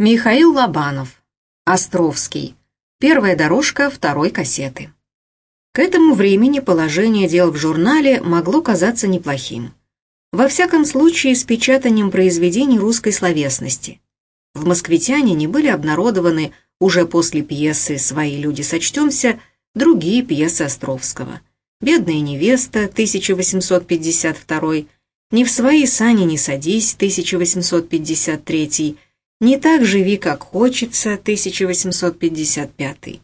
Михаил Лобанов. Островский. Первая дорожка второй кассеты. К этому времени положение дел в журнале могло казаться неплохим. Во всяком случае, с печатанием произведений русской словесности. В «Москвитянине» были обнародованы уже после пьесы «Свои люди сочтемся» другие пьесы Островского. «Бедная невеста» 1852, «Не в свои сани не садись» 1853 «Не так живи, как хочется» 1855.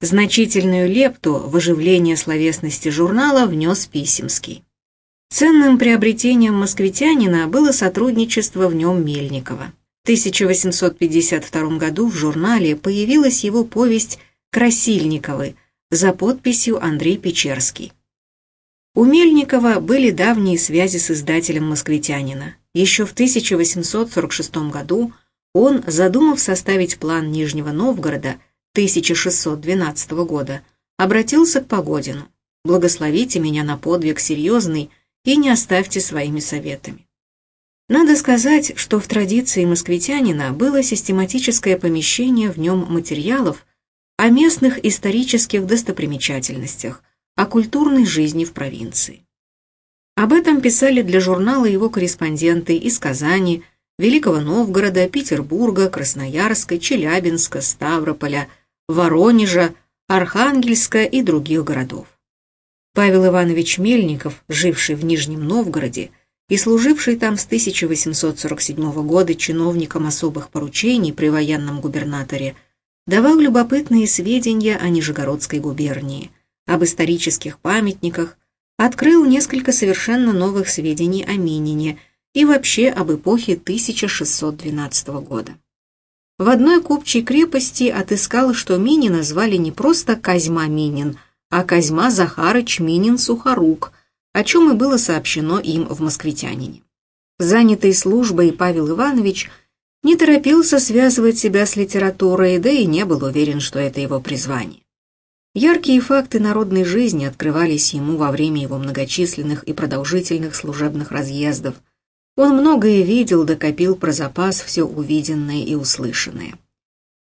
Значительную лепту в оживление словесности журнала внес Писемский. Ценным приобретением москвитянина было сотрудничество в нем Мельникова. В 1852 году в журнале появилась его повесть «Красильниковы» за подписью Андрей Печерский. У Мельникова были давние связи с издателем «Москвитянина». Еще в 1846 году он, задумав составить план Нижнего Новгорода 1612 года, обратился к Погодину. «Благословите меня на подвиг серьезный и не оставьте своими советами». Надо сказать, что в традиции москвитянина было систематическое помещение в нем материалов о местных исторических достопримечательностях, о культурной жизни в провинции. Об этом писали для журнала его корреспонденты из Казани, Великого Новгорода, Петербурга, Красноярска, Челябинска, Ставрополя, Воронежа, Архангельска и других городов. Павел Иванович Мельников, живший в Нижнем Новгороде и служивший там с 1847 года чиновником особых поручений при военном губернаторе, давал любопытные сведения о Нижегородской губернии, об исторических памятниках, открыл несколько совершенно новых сведений о Минине – и вообще об эпохе 1612 года. В одной купчей крепости отыскал, что Минина звали не просто Козьма Минин, а Козьма Захарыч Минин-Сухорук, о чем и было сообщено им в «Москвитянине». Занятый службой Павел Иванович не торопился связывать себя с литературой, да и не был уверен, что это его призвание. Яркие факты народной жизни открывались ему во время его многочисленных и продолжительных служебных разъездов – он многое видел, докопил про запас все увиденное и услышанное.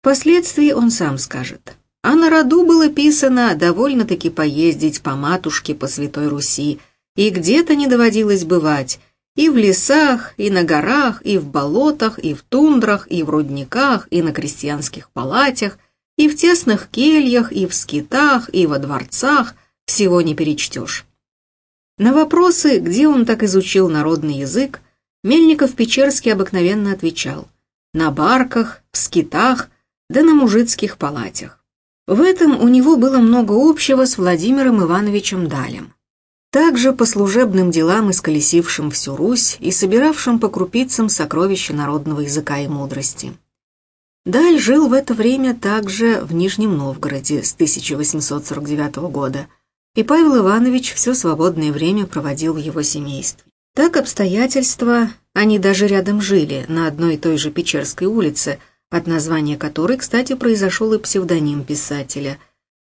Впоследствии он сам скажет. А на роду было писано довольно-таки поездить по матушке по Святой Руси, и где-то не доводилось бывать, и в лесах, и на горах, и в болотах, и в тундрах, и в рудниках, и на крестьянских палатях, и в тесных кельях, и в скитах, и во дворцах, всего не перечтешь. На вопросы, где он так изучил народный язык, Мельников-Печерский обыкновенно отвечал «На барках, в скитах, да на мужицких палатях». В этом у него было много общего с Владимиром Ивановичем Далем. Также по служебным делам исколесившим всю Русь и собиравшим по крупицам сокровища народного языка и мудрости. Даль жил в это время также в Нижнем Новгороде с 1849 года, и Павел Иванович все свободное время проводил в его семействе. Так обстоятельства, они даже рядом жили, на одной и той же Печерской улице, от названия которой, кстати, произошел и псевдоним писателя,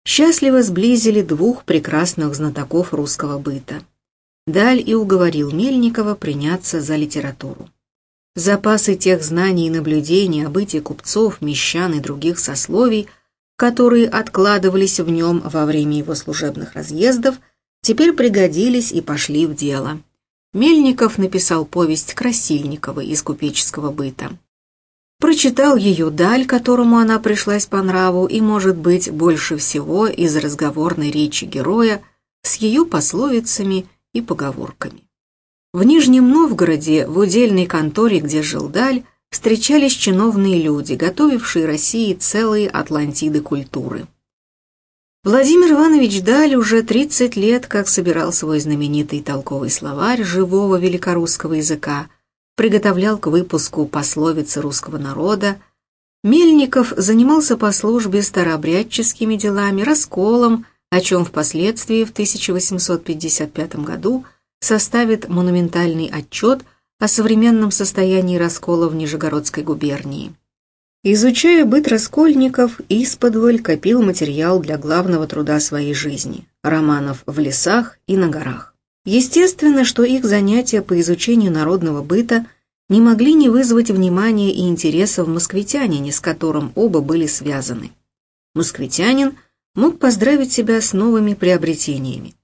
счастливо сблизили двух прекрасных знатоков русского быта. Даль и уговорил Мельникова приняться за литературу. Запасы тех знаний и наблюдений о быте купцов, мещан и других сословий, которые откладывались в нем во время его служебных разъездов, теперь пригодились и пошли в дело. Мельников написал повесть Красильникова из купеческого быта. Прочитал ее Даль, которому она пришлась по нраву, и, может быть, больше всего из разговорной речи героя с ее пословицами и поговорками. В Нижнем Новгороде, в удельной конторе, где жил Даль, встречались чиновные люди, готовившие России целые Атлантиды культуры. Владимир Иванович Даль уже 30 лет как собирал свой знаменитый толковый словарь живого великорусского языка, приготовлял к выпуску пословицы русского народа. Мельников занимался по службе старообрядческими делами, расколом, о чем впоследствии в 1855 году составит монументальный отчет о современном состоянии раскола в Нижегородской губернии. Изучая быт раскольников, исподволь копил материал для главного труда своей жизни – романов в лесах и на горах. Естественно, что их занятия по изучению народного быта не могли не вызвать внимания и интереса в москвитянине, с которым оба были связаны. Москвитянин мог поздравить себя с новыми приобретениями.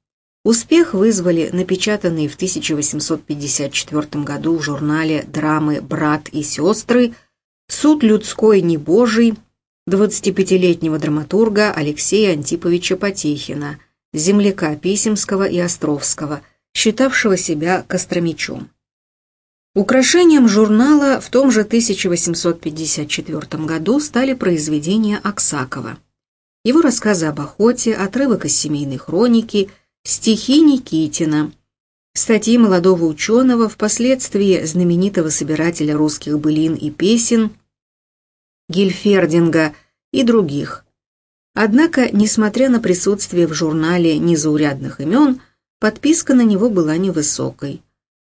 Успех вызвали напечатанные в 1854 году в журнале драмы «Брат и сестры» «Суд людской небожий» 25-летнего драматурга Алексея Антиповича Потехина, земляка Писемского и Островского, считавшего себя костромичом. Украшением журнала в том же 1854 году стали произведения Аксакова. Его рассказы об охоте, отрывок из семейной хроники, стихи Никитина, статьи молодого ученого, впоследствии знаменитого собирателя русских былин и песен Гильфердинга и других. Однако, несмотря на присутствие в журнале незаурядных имен, подписка на него была невысокой.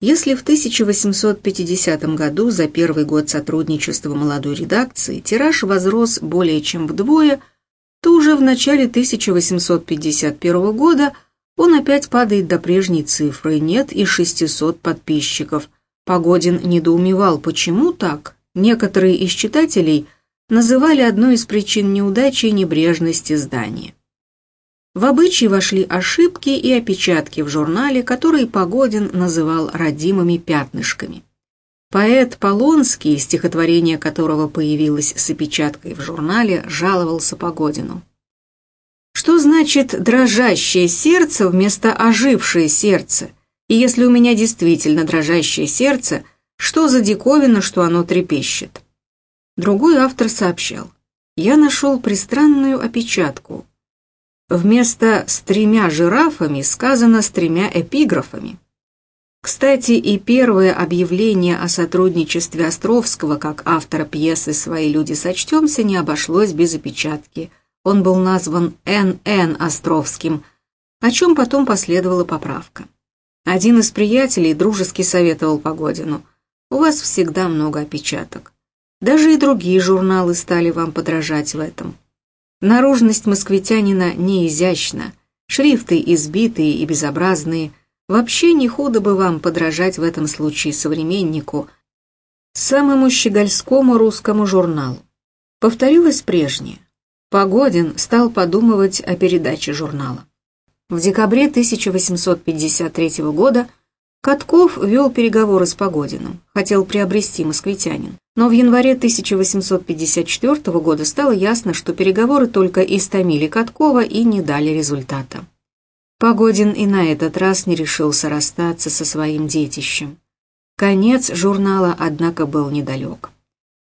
Если в 1850 году за первый год сотрудничества молодой редакции тираж возрос более чем вдвое, то уже в начале 1851 года он опять падает до прежней цифры, нет и 600 подписчиков. Погодин недоумевал, почему так? Некоторые из читателей называли одной из причин неудачи небрежность издания. В обычай вошли ошибки и опечатки в журнале, которые Погодин называл родимыми пятнышками. Поэт Полонский, стихотворение которого появилось с опечаткой в журнале, жаловался Погодину. Что значит «дрожащее сердце» вместо «ожившее сердце»? И если у меня действительно дрожащее сердце, что за диковина, что оно трепещет? Другой автор сообщал. Я нашел пристранную опечатку, Вместо «с тремя жирафами» сказано «с тремя эпиграфами». Кстати, и первое объявление о сотрудничестве Островского как автора пьесы «Свои люди сочтемся» не обошлось без опечатки. Он был назван Н.Н. Островским, о чем потом последовала поправка. Один из приятелей дружески советовал Погодину, «У вас всегда много опечаток. Даже и другие журналы стали вам подражать в этом». Наружность москвитянина не изящна, шрифты избитые и безобразные. Вообще не худо бы вам подражать в этом случае современнику, самому щегольскому русскому журналу. Повторилось прежнее. Погодин стал подумывать о передаче журнала. В декабре 1853 года Катков вел переговоры с Погодиным, хотел приобрести москвитянин. Но в январе 1854 года стало ясно, что переговоры только истомили Каткова и не дали результата. Погодин и на этот раз не решился расстаться со своим детищем. Конец журнала, однако, был недалек.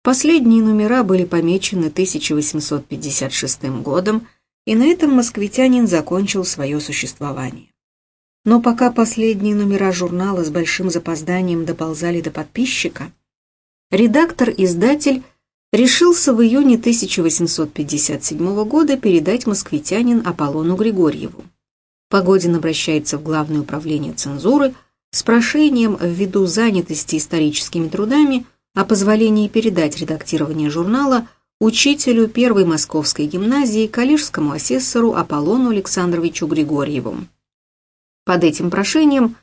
Последние номера были помечены 1856 годом, и на этом москвитянин закончил свое существование. Но пока последние номера журнала с большим запозданием доползали до подписчика, редактор-издатель решился в июне 1857 года передать москвитянин Аполлону Григорьеву. Погодин обращается в Главное управление цензуры с прошением ввиду занятости историческими трудами о позволении передать редактирование журнала учителю первой московской гимназии, коллежскому асессору Аполлону Александровичу Григорьеву. Под этим прошением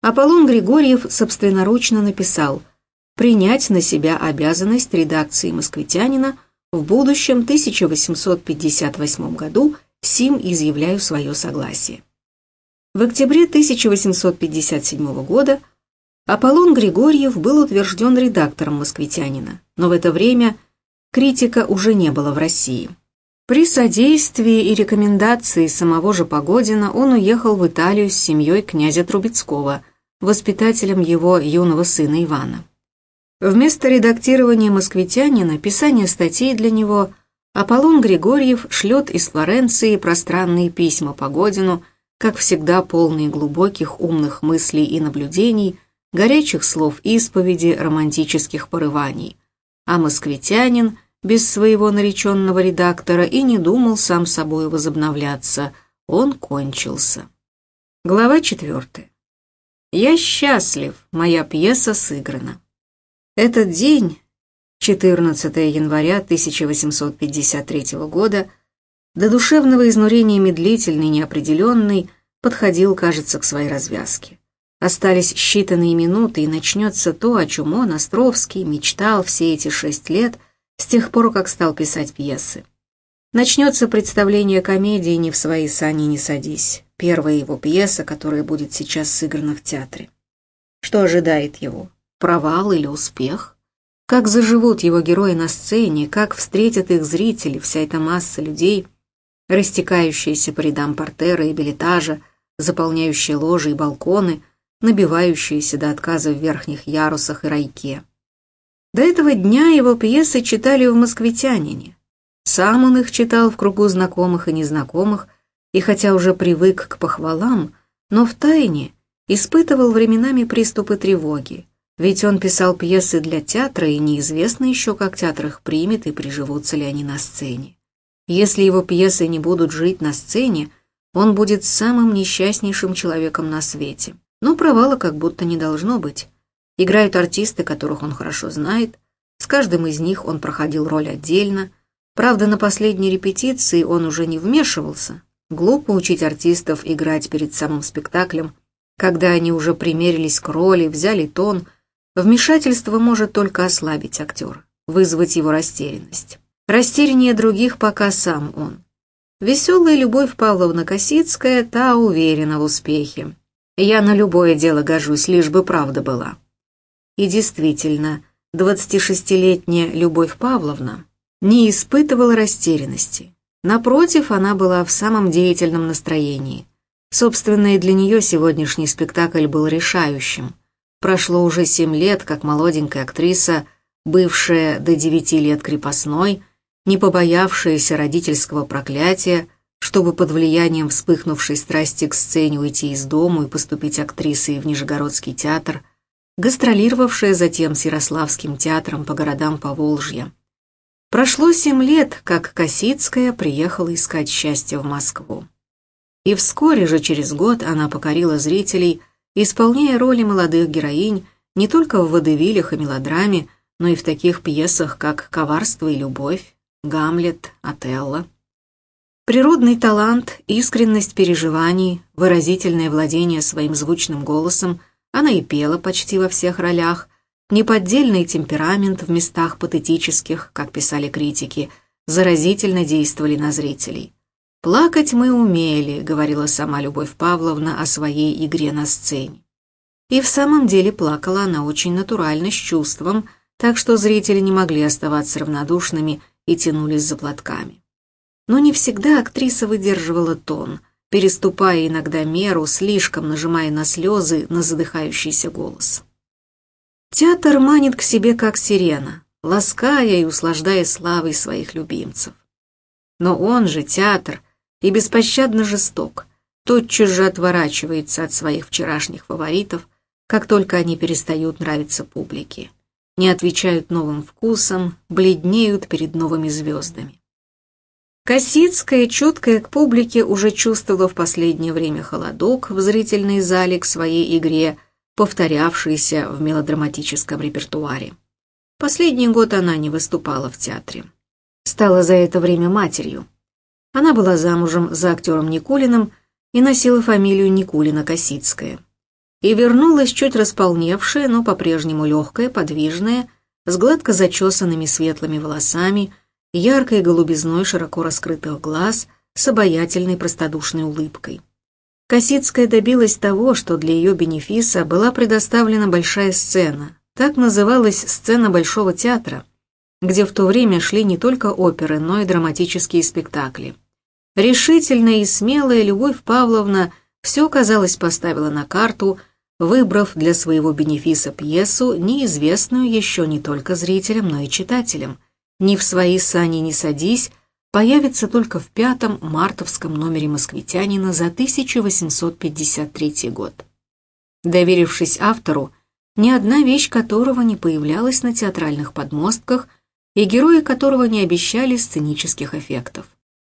Аполлон Григорьев собственноручно написал – принять на себя обязанность редакции «Москвитянина» в будущем 1858 году, сим изъявляю свое согласие. В октябре 1857 года Аполлон Григорьев был утвержден редактором «Москвитянина», но в это время критика уже не было в России. При содействии и рекомендации самого же Погодина он уехал в Италию с семьей князя Трубецкого, воспитателем его юного сына Ивана. Вместо редактирования «Москвитянина» писания статей для него Аполлон Григорьев шлет из Флоренции пространные письма Погодину, как всегда полные глубоких умных мыслей и наблюдений, горячих слов исповеди, романтических порываний. А «Москвитянин» без своего нареченного редактора и не думал сам собой возобновляться. Он кончился. Глава четвертая. «Я счастлив, моя пьеса сыграна». Этот день, 14 января 1853 года, до душевного изнурения медлительный, неопределенный, подходил, кажется, к своей развязке. Остались считанные минуты, и начнется то, о чем он, Островский, мечтал все эти шесть лет, с тех пор, как стал писать пьесы. Начнется представление комедии «Не в свои сани не садись», первая его пьеса, которая будет сейчас сыграна в театре. Что ожидает его? Провал или успех? Как заживут его герои на сцене, как встретят их зрители, вся эта масса людей, растекающаяся по рядам портера и билетажа, заполняющие ложи и балконы, набивающиеся до отказа в верхних ярусах и райке. До этого дня его пьесы читали в «Москвитянине». Сам он их читал в кругу знакомых и незнакомых, и хотя уже привык к похвалам, но втайне испытывал временами приступы тревоги, ведь он писал пьесы для театра, и неизвестно еще, как театр их примет и приживутся ли они на сцене. Если его пьесы не будут жить на сцене, он будет самым несчастнейшим человеком на свете. Но провала как будто не должно быть. Играют артисты, которых он хорошо знает, с каждым из них он проходил роль отдельно, правда, на последней репетиции он уже не вмешивался. Глупо учить артистов играть перед самым спектаклем, когда они уже примерились к роли, взяли тон. Вмешательство может только ослабить актера, вызвать его растерянность. Растеряннее других пока сам он. Веселая Любовь Павловна Косицкая, та уверена в успехе. Я на любое дело гожусь, лишь бы правда была. И действительно, 26-летняя Любовь Павловна не испытывала растерянности. Напротив, она была в самом деятельном настроении. Собственно, и для нее сегодняшний спектакль был решающим. Прошло уже семь лет, как молоденькая актриса, бывшая до девяти лет крепостной, не побоявшаяся родительского проклятия, чтобы под влиянием вспыхнувшей страсти к сцене уйти из дому и поступить актрисой в Нижегородский театр – гастролировавшая затем с Ярославским театром по городам Поволжья. Прошло семь лет, как Косицкая приехала искать счастье в Москву. И вскоре же через год она покорила зрителей, исполняя роли молодых героинь не только в водевилях и мелодраме, но и в таких пьесах, как «Коварство и любовь», «Гамлет», «Отелло». Природный талант, искренность переживаний, выразительное владение своим звучным голосом – она и пела почти во всех ролях. Неподдельный темперамент в местах патетических, как писали критики, заразительно действовали на зрителей. «Плакать мы умели», — говорила сама Любовь Павловна о своей игре на сцене. И в самом деле плакала она очень натурально, с чувством, так что зрители не могли оставаться равнодушными и тянулись за платками. Но не всегда актриса выдерживала тон — переступая иногда меру, слишком нажимая на слезы, на задыхающийся голос. Театр манит к себе как сирена, лаская и услаждая славой своих любимцев. Но он же, театр, и беспощадно жесток, тотчас же отворачивается от своих вчерашних фаворитов, как только они перестают нравиться публике, не отвечают новым вкусам, бледнеют перед новыми звездами. Косицкая, чуткая к публике, уже чувствовала в последнее время холодок в зрительной зале к своей игре, повторявшейся в мелодраматическом репертуаре. Последний год она не выступала в театре. Стала за это время матерью. Она была замужем за актером Никулиным и носила фамилию Никулина-Косицкая. И вернулась чуть располневшая, но по-прежнему легкая, подвижная, с гладко зачесанными светлыми волосами, яркой голубизной широко раскрытых глаз с обаятельной простодушной улыбкой. Косицкая добилась того, что для ее бенефиса была предоставлена большая сцена. Так называлась сцена Большого театра, где в то время шли не только оперы, но и драматические спектакли. Решительная и смелая Любовь Павловна все, казалось, поставила на карту, выбрав для своего бенефиса пьесу, неизвестную еще не только зрителям, но и читателям – «Ни в свои сани не садись» появится только в пятом мартовском номере «Москвитянина» за 1853 год. Доверившись автору, ни одна вещь которого не появлялась на театральных подмостках и герои которого не обещали сценических эффектов.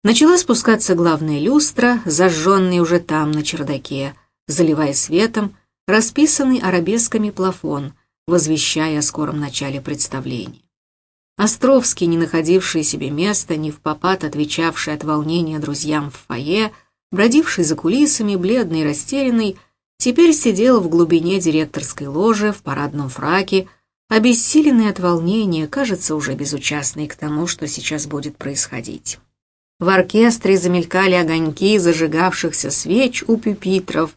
Начала спускаться главная люстра, зажженный уже там, на чердаке, заливая светом расписанный арабесками плафон, возвещая о скором начале представления. Островский, не находивший себе места, не в попад отвечавший от волнения друзьям в фойе, бродивший за кулисами, бледный и растерянный, теперь сидел в глубине директорской ложи в парадном фраке, обессиленный от волнения, кажется, уже безучастный к тому, что сейчас будет происходить. В оркестре замелькали огоньки зажигавшихся свеч у пюпитров,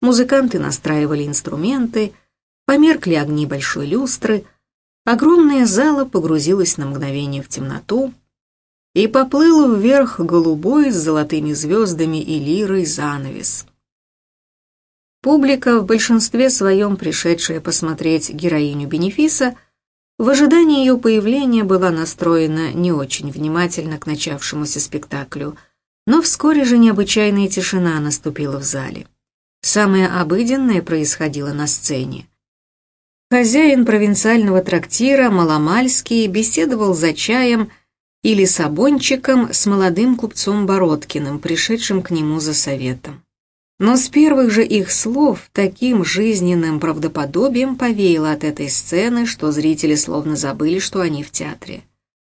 музыканты настраивали инструменты, померкли огни большой люстры, огромная зала погрузилась на мгновение в темноту, и поплыл вверх голубой с золотыми звездами и лирой занавес. Публика, в большинстве своем пришедшая посмотреть героиню Бенефиса, в ожидании ее появления была настроена не очень внимательно к начавшемуся спектаклю, но вскоре же необычайная тишина наступила в зале. Самое обыденное происходило на сцене. Хозяин провинциального трактира Маломальский беседовал за чаем или сабончиком с молодым купцом Бородкиным, пришедшим к нему за советом. Но с первых же их слов таким жизненным правдоподобием повеяло от этой сцены, что зрители словно забыли, что они в театре.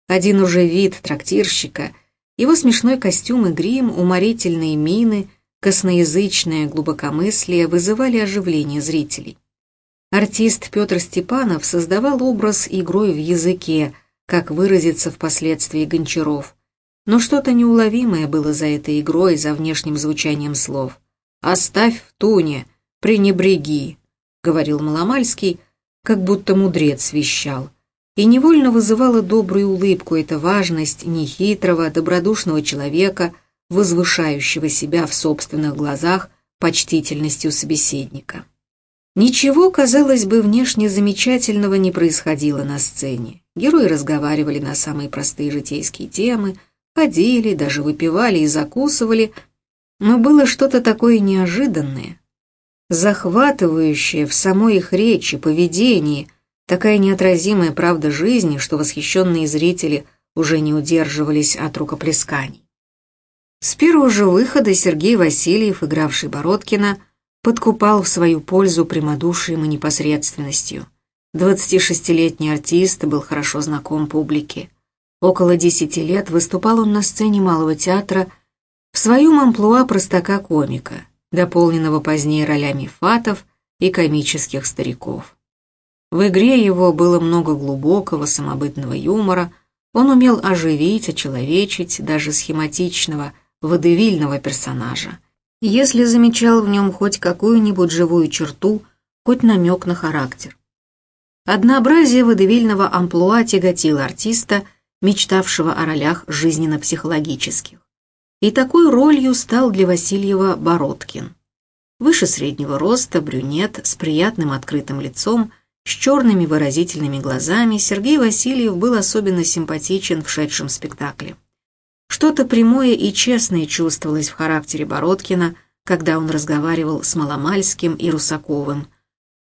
Один уже вид трактирщика, его смешной костюм и грим, уморительные мины, косноязычное глубокомыслие вызывали оживление зрителей. Артист Петр Степанов создавал образ игрой в языке, как выразится впоследствии Гончаров. Но что-то неуловимое было за этой игрой, за внешним звучанием слов. «Оставь в туне, пренебреги», — говорил Маломальский, как будто мудрец вещал. И невольно вызывала добрую улыбку эта важность нехитрого, добродушного человека, возвышающего себя в собственных глазах почтительностью собеседника. Ничего, казалось бы, внешне замечательного не происходило на сцене. Герои разговаривали на самые простые житейские темы, ходили, даже выпивали и закусывали — но было что-то такое неожиданное, захватывающее в самой их речи, поведении, такая неотразимая правда жизни, что восхищенные зрители уже не удерживались от рукоплесканий. С первого же выхода Сергей Васильев, игравший Бородкина, подкупал в свою пользу прямодушием и непосредственностью. 26-летний артист был хорошо знаком публике. Около десяти лет выступал он на сцене Малого театра в своем амплуа простака-комика, дополненного позднее ролями фатов и комических стариков. В игре его было много глубокого самобытного юмора, он умел оживить, очеловечить даже схематичного, водевильного персонажа. Если замечал в нем хоть какую-нибудь живую черту, хоть намек на характер. Однообразие водевильного амплуа тяготило артиста, мечтавшего о ролях жизненно-психологических. И такой ролью стал для Васильева Бородкин. Выше среднего роста, брюнет, с приятным открытым лицом, с черными выразительными глазами, Сергей Васильев был особенно симпатичен в шедшем спектакле. Что-то прямое и честное чувствовалось в характере Бородкина, когда он разговаривал с Маломальским и Русаковым.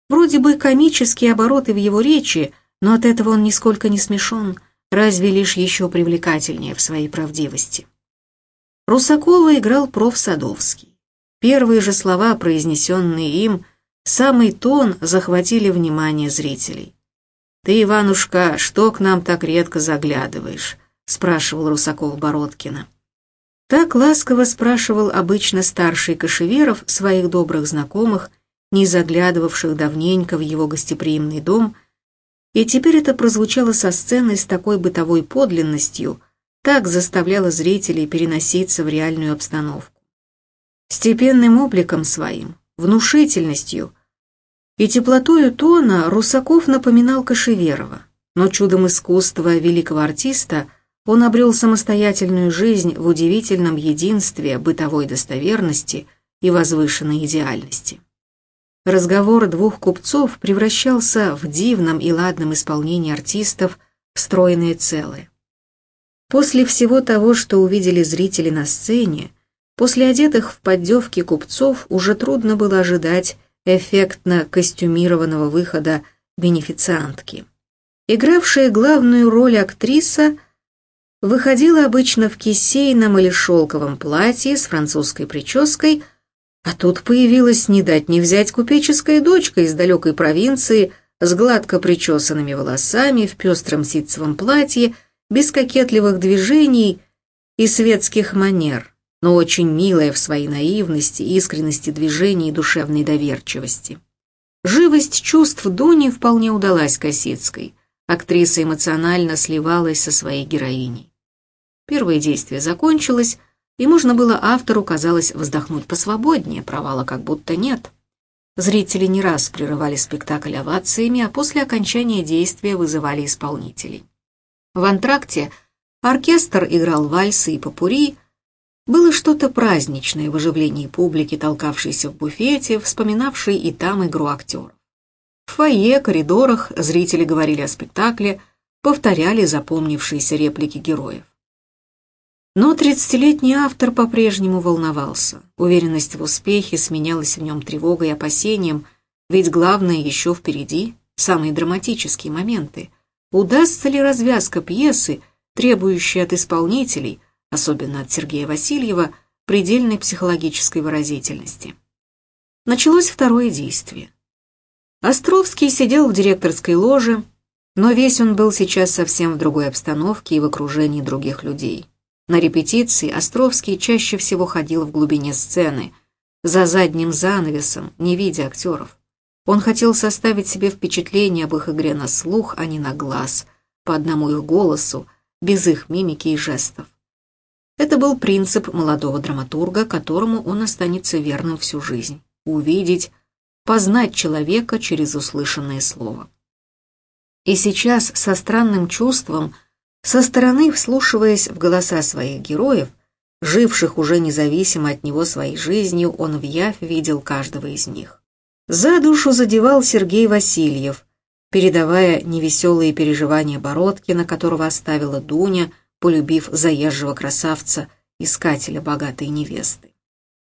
Вроде бы комические обороты в его речи, но от этого он нисколько не смешон, разве лишь еще привлекательнее в своей правдивости. Русакова играл проф. Садовский. Первые же слова, произнесенные им, самый тон захватили внимание зрителей. «Ты, Иванушка, что к нам так редко заглядываешь?» — спрашивал Русаков Бородкина. Так ласково спрашивал обычно старший Кашеверов своих добрых знакомых, не заглядывавших давненько в его гостеприимный дом, и теперь это прозвучало со сцены с такой бытовой подлинностью — так заставляла зрителей переноситься в реальную обстановку. Степенным обликом своим, внушительностью и теплотою тона Русаков напоминал Кашеверова, но чудом искусства великого артиста он обрел самостоятельную жизнь в удивительном единстве бытовой достоверности и возвышенной идеальности. Разговор двух купцов превращался в дивном и ладном исполнении артистов в стройное целое. После всего того, что увидели зрители на сцене, после одетых в поддевки купцов уже трудно было ожидать эффектно костюмированного выхода бенефициантки. Игравшая главную роль актриса выходила обычно в кисейном или шелковом платье с французской прической, а тут появилась не дать не взять купеческая дочка из далекой провинции с гладко причесанными волосами в пестром ситцевом платье – без кокетливых движений и светских манер, но очень милая в своей наивности, искренности движений и душевной доверчивости. Живость чувств Дуни вполне удалась Косицкой. Актриса эмоционально сливалась со своей героиней. Первое действие закончилось, и можно было автору, казалось, вздохнуть посвободнее, провала как будто нет. Зрители не раз прерывали спектакль овациями, а после окончания действия вызывали исполнителей. В антракте оркестр играл вальсы и попури, было что-то праздничное в оживлении публики, толкавшейся в буфете, вспоминавшей и там игру актеров. В фойе, коридорах зрители говорили о спектакле, повторяли запомнившиеся реплики героев. Но тридцатилетний автор по-прежнему волновался. Уверенность в успехе сменялась в нем тревогой и опасением, ведь главное еще впереди, самые драматические моменты. Удастся ли развязка пьесы, требующая от исполнителей, особенно от Сергея Васильева, предельной психологической выразительности? Началось второе действие. Островский сидел в директорской ложе, но весь он был сейчас совсем в другой обстановке и в окружении других людей. На репетиции Островский чаще всего ходил в глубине сцены, за задним занавесом, не видя актеров. Он хотел составить себе впечатление об их игре на слух, а не на глаз, по одному их голосу, без их мимики и жестов. Это был принцип молодого драматурга, которому он останется верным всю жизнь. Увидеть, познать человека через услышанное слово. И сейчас со странным чувством – со стороны, вслушиваясь в голоса своих героев, живших уже независимо от него своей жизнью, он в явь видел каждого из них. За душу задевал Сергей Васильев, передавая невеселые переживания Бородкина, которого оставила Дуня, полюбив заезжего красавца, искателя богатой невесты.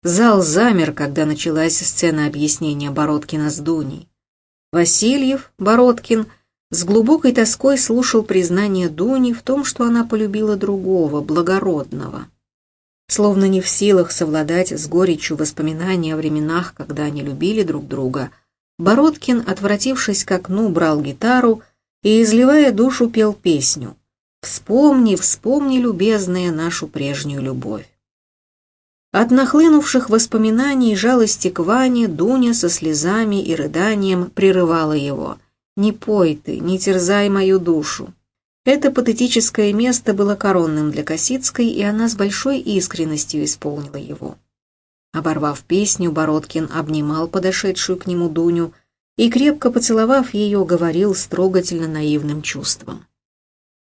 Зал замер, когда началась сцена объяснения Бородкина с Дуней. Васильев, Бородкин – с глубокой тоской слушал признание Дуни в том, что она полюбила другого, благородного. Словно не в силах совладать с горечью воспоминаний о временах, когда они любили друг друга, Бородкин, отвратившись к окну, брал гитару и, изливая душу, пел песню «Вспомни, вспомни, любезная, нашу прежнюю любовь». От нахлынувших воспоминаний и жалости к Ване Дуня со слезами и рыданием прерывала его – «Не пой ты, не терзай мою душу». Это патетическое место было коронным для Косицкой, и она с большой искренностью исполнила его. Оборвав песню, Бородкин обнимал подошедшую к нему Дуню и, крепко поцеловав ее, говорил с трогательно наивным чувством.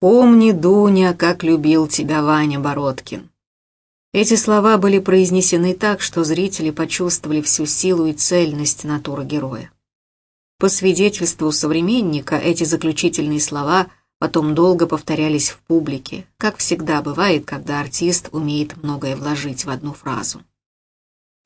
«Помни, Дуня, как любил тебя Ваня Бородкин». Эти слова были произнесены так, что зрители почувствовали всю силу и цельность натуры героя. По свидетельству современника, эти заключительные слова потом долго повторялись в публике, как всегда бывает, когда артист умеет многое вложить в одну фразу.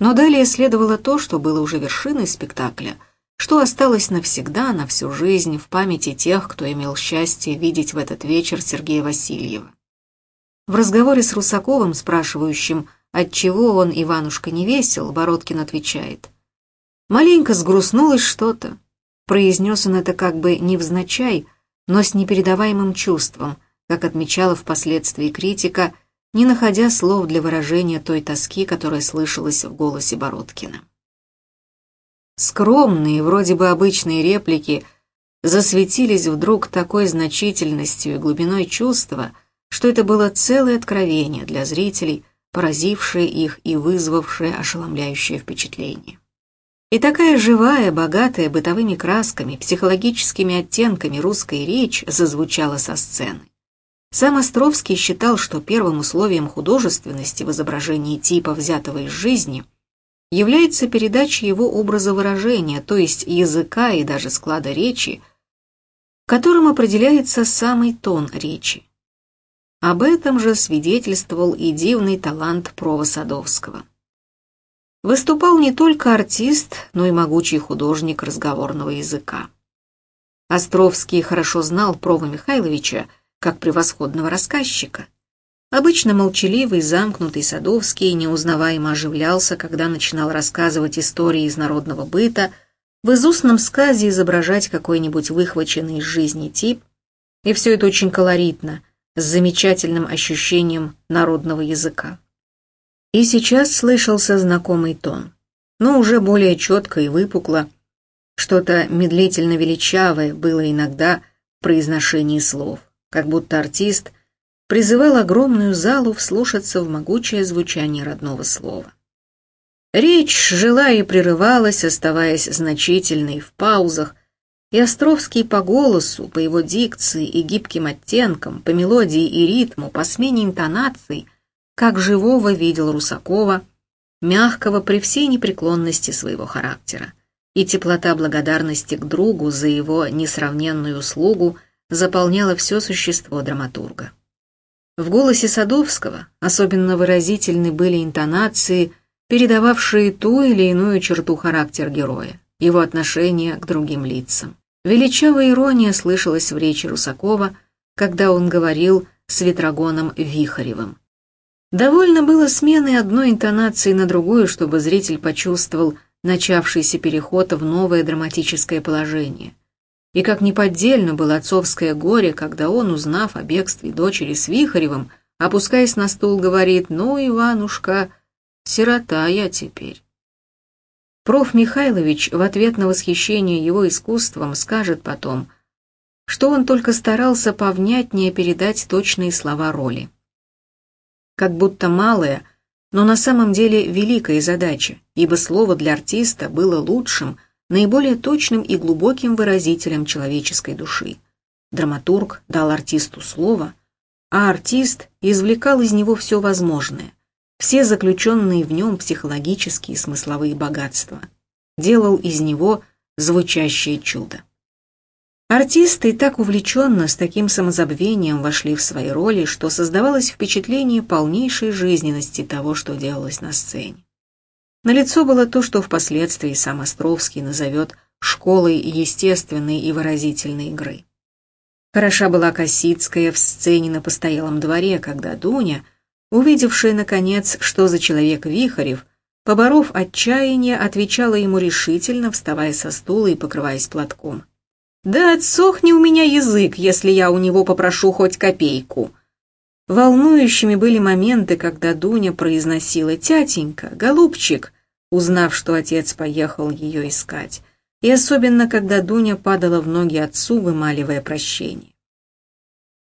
Но далее следовало то, что было уже вершиной спектакля, что осталось навсегда, на всю жизнь, в памяти тех, кто имел счастье видеть в этот вечер Сергея Васильева. В разговоре с Русаковым, спрашивающим, отчего он, Иванушка, не весел, Бородкин отвечает. Маленько сгрустнулось что-то, Произнес он это как бы невзначай, но с непередаваемым чувством, как отмечала впоследствии критика, не находя слов для выражения той тоски, которая слышалась в голосе Бородкина. Скромные, вроде бы обычные реплики засветились вдруг такой значительностью и глубиной чувства, что это было целое откровение для зрителей, поразившее их и вызвавшее ошеломляющее впечатление. И такая живая, богатая бытовыми красками, психологическими оттенками русская речь зазвучала со сцены. Сам Островский считал, что первым условием художественности в изображении типа, взятого из жизни, является передача его образа выражения, то есть языка и даже склада речи, которым определяется самый тон речи. Об этом же свидетельствовал и дивный талант Прова Садовского. Выступал не только артист, но и могучий художник разговорного языка. Островский хорошо знал Прова Михайловича как превосходного рассказчика. Обычно молчаливый, замкнутый Садовский неузнаваемо оживлялся, когда начинал рассказывать истории из народного быта, в изустном сказе изображать какой-нибудь выхваченный из жизни тип, и все это очень колоритно, с замечательным ощущением народного языка. И сейчас слышался знакомый тон, но уже более четко и выпукло. Что-то медлительно величавое было иногда в произношении слов, как будто артист призывал огромную залу вслушаться в могучее звучание родного слова. Речь жила и прерывалась, оставаясь значительной в паузах, и Островский по голосу, по его дикции и гибким оттенкам, по мелодии и ритму, по смене интонаций, как живого видел Русакова, мягкого при всей непреклонности своего характера. И теплота благодарности к другу за его несравненную услугу заполняла все существо драматурга. В голосе Садовского особенно выразительны были интонации, передававшие ту или иную черту характера героя, его отношение к другим лицам. Величавая ирония слышалась в речи Русакова, когда он говорил с Ветрогоном Вихаревым. Довольно было смены одной интонации на другую, чтобы зритель почувствовал начавшийся переход в новое драматическое положение. И как неподдельно было отцовское горе, когда он, узнав о бегстве дочери с Вихаревым, опускаясь на стул, говорит «Ну, Иванушка, сирота я теперь». Проф. Михайлович в ответ на восхищение его искусством скажет потом, что он только старался повнятнее передать точные слова роли. Как будто малая, но на самом деле великая задача, ибо слово для артиста было лучшим, наиболее точным и глубоким выразителем человеческой души. Драматург дал артисту слово, а артист извлекал из него все возможное – все заключенные в нем психологические и смысловые богатства. Делал из него звучащее чудо. Артисты так увлеченно, с таким самозабвением вошли в свои роли, что создавалось впечатление полнейшей жизненности того, что делалось на сцене. Налицо было то, что впоследствии сам Островский назовет школой естественной и выразительной игры. Хороша была Косицкая в сцене на постоялом дворе, когда Дуня, Увидевшая, наконец, что за человек Вихарев, поборов отчаяние, отвечала ему решительно, вставая со стула и покрываясь платком. «Да отсохни у меня язык, если я у него попрошу хоть копейку!» Волнующими были моменты, когда Дуня произносила «Тятенька, голубчик», узнав, что отец поехал ее искать, и особенно, когда Дуня падала в ноги отцу, вымаливая прощение.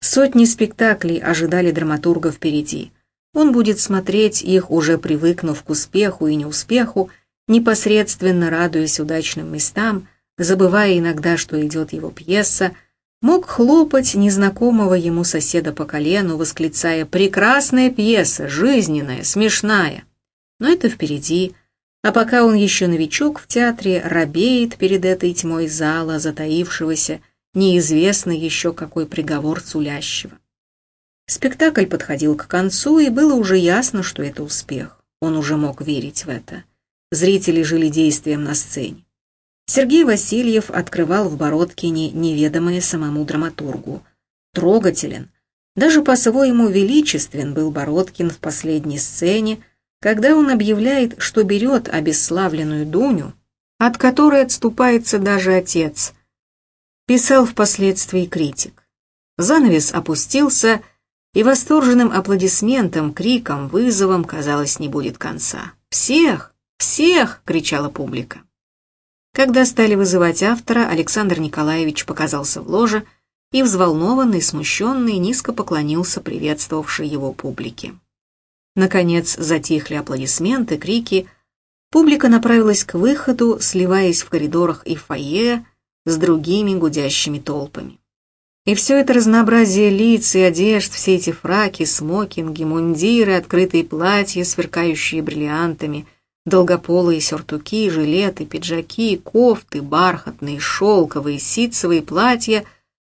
Сотни спектаклей ожидали драматурга впереди – он будет смотреть их, уже привыкнув к успеху и неуспеху, непосредственно радуясь удачным местам, забывая иногда, что идет его пьеса, мог хлопать незнакомого ему соседа по колену, восклицая «Прекрасная пьеса, жизненная, смешная!» Но это впереди, а пока он еще новичок в театре, робеет перед этой тьмой зала, затаившегося, неизвестно еще какой приговор цулящего. Спектакль подходил к концу, и было уже ясно, что это успех. Он уже мог верить в это. Зрители жили действием на сцене. Сергей Васильев открывал в Бородкине неведомое самому драматургу. Трогателен, даже по-своему величествен был Бородкин в последней сцене, когда он объявляет, что берет обесславленную Дуню, от которой отступается даже отец. Писал впоследствии критик. Занавес опустился, и восторженным аплодисментом, криком, вызовом, казалось, не будет конца. «Всех! Всех!» — кричала публика. Когда стали вызывать автора, Александр Николаевич показался в ложе и, взволнованный, смущенный, низко поклонился приветствовавшей его публике. Наконец затихли аплодисменты, крики. Публика направилась к выходу, сливаясь в коридорах и фойе с другими гудящими толпами. И все это разнообразие лиц и одежд, все эти фраки, смокинги, мундиры, открытые платья, сверкающие бриллиантами, долгополые сюртуки, жилеты, пиджаки, кофты, бархатные, шелковые, ситцевые платья,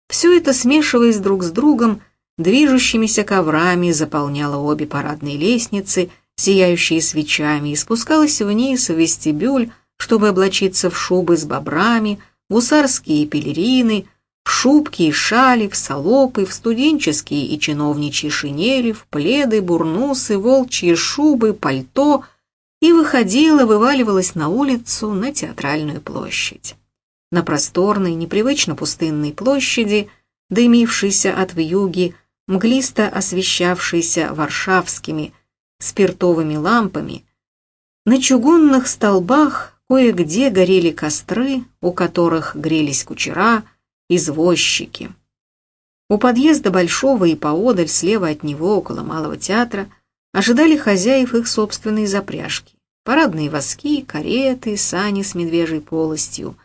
все это, смешиваясь друг с другом, движущимися коврами, заполняло обе парадные лестницы, сияющие свечами, и спускалось вниз в вестибюль, чтобы облачиться в шубы с бобрами, гусарские пелерины — в шубки и шали, в салопы, в студенческие и чиновничьи шинели, в пледы, бурнусы, волчьи шубы, пальто и выходила, вываливалась на улицу, на театральную площадь. На просторной, непривычно пустынной площади, дымившейся от вьюги, мглисто освещавшейся варшавскими, спиртовыми лампами. На чугунных столбах кое-где горели костры, у которых грелись кучера, извозчики. У подъезда Большого и поодаль, слева от него, около Малого театра, ожидали хозяев их собственные запряжки. Парадные воски, кареты, сани с медвежьей полостью.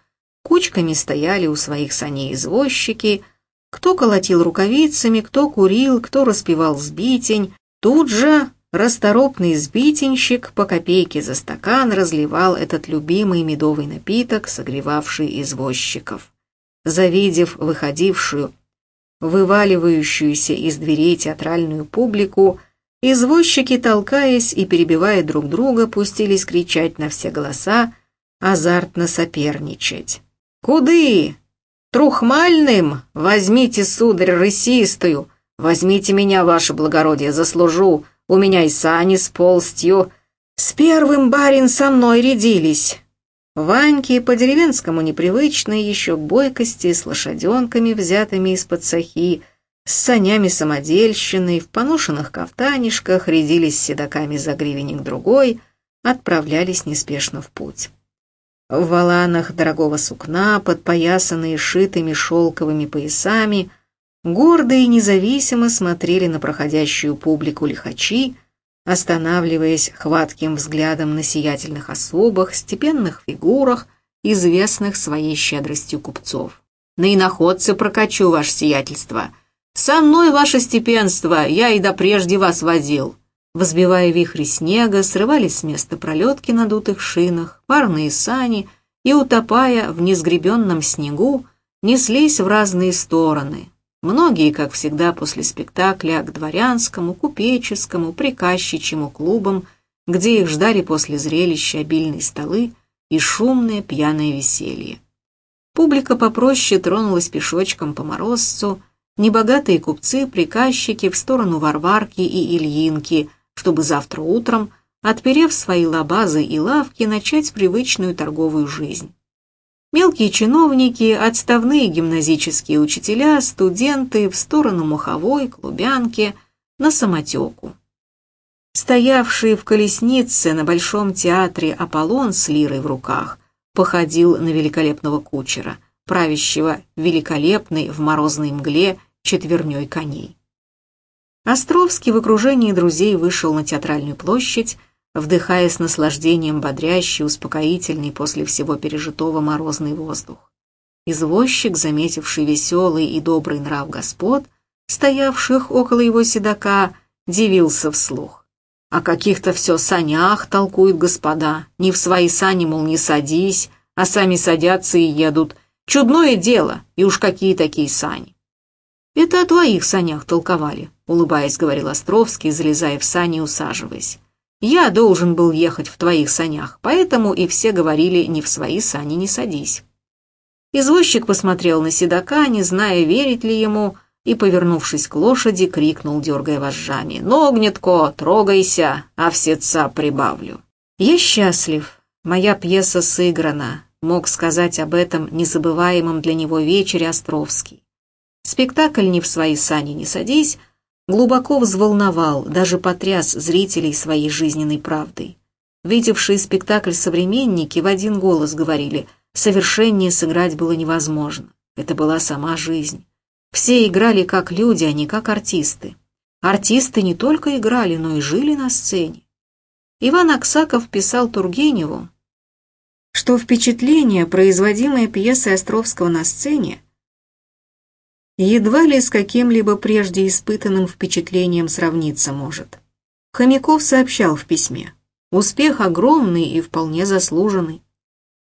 Кучками стояли у своих саней извозчики, кто колотил рукавицами, кто курил, кто распевал сбитень. Тут же расторопный сбитенщик по копейке за стакан разливал этот любимый медовый напиток, согревавший извозчиков. Завидев выходившую, вываливающуюся из дверей театральную публику, извозчики, толкаясь и перебивая друг друга, пустились кричать на все голоса, азартно соперничать. «Куды? Трухмальным? Возьмите, сударь, рысистую! Возьмите меня, ваше благородие, заслужу! У меня и сани с полстью! С первым барин со мной рядились!» Ваньки по-деревенскому непривычной еще бойкости, с лошаденками, взятыми из-под сахи, с санями самодельщины, в поношенных кафтанишках, рядились седоками за гривенник другой, отправлялись неспешно в путь в валанах дорогого сукна, подпоясанные шитыми шелковыми поясами, гордо и независимо смотрели на проходящую публику лихачи, останавливаясь хватким взглядом на сиятельных особах, степенных фигурах, известных своей щедростью купцов. «На иноходце прокачу, ваше сиятельство! Со мной, ваше степенство, я и до прежде вас водил!» Взбивая вихри снега, срывались с места пролетки на дутых шинах, парные сани и, утопая в несгребенном снегу, неслись в разные стороны. Многие, как всегда, после спектакля к дворянскому, купеческому, приказчичьему клубам, где их ждали после зрелища обильные столы и шумное пьяное веселье. Публика попроще тронулась пешочком по морозцу, небогатые купцы, приказчики в сторону Варварки и Ильинки – чтобы завтра утром, отперев свои лабазы и лавки, начать привычную торговую жизнь. Мелкие чиновники, отставные гимназические учителя, студенты в сторону Муховой, Клубянки, на самотеку. Стоявший в колеснице на Большом театре Аполлон с лирой в руках походил на великолепного кучера, правящего великолепной в морозной мгле четверней коней. Островский в окружении друзей вышел на театральную площадь, вдыхая с наслаждением бодрящий, успокоительный после всего пережитого морозный воздух. Извозчик, заметивший веселый и добрый нрав господ, стоявших около его седока, дивился вслух. О каких-то все санях толкуют господа, не в свои сани, мол, не садись, а сами садятся и едут. Чудное дело, и уж какие такие сани. Это о твоих санях толковали, улыбаясь, говорил Островский, залезая в сани и усаживаясь. «Я должен был ехать в твоих санях, поэтому и все говорили, не в свои сани не садись». Извозчик посмотрел на седока, не зная, верить ли ему, и, повернувшись к лошади, крикнул, дергая вожжами. «Ногнетко, трогайся, а в сетца прибавлю». «Я счастлив. Моя пьеса сыграна», — мог сказать об этом незабываемом для него вечере Островский. Спектакль «Не в свои сани не садись» глубоко взволновал, даже потряс зрителей своей жизненной правдой. Видевшие спектакль современники в один голос говорили, совершеннее сыграть было невозможно. Это была сама жизнь. Все играли как люди, а не как артисты. Артисты не только играли, но и жили на сцене. Иван Аксаков писал Тургеневу, что впечатление, производимое пьесой Островского на сцене, едва ли с каким-либо прежде испытанным впечатлением сравниться может. Хомяков сообщал в письме. Успех огромный и вполне заслуженный.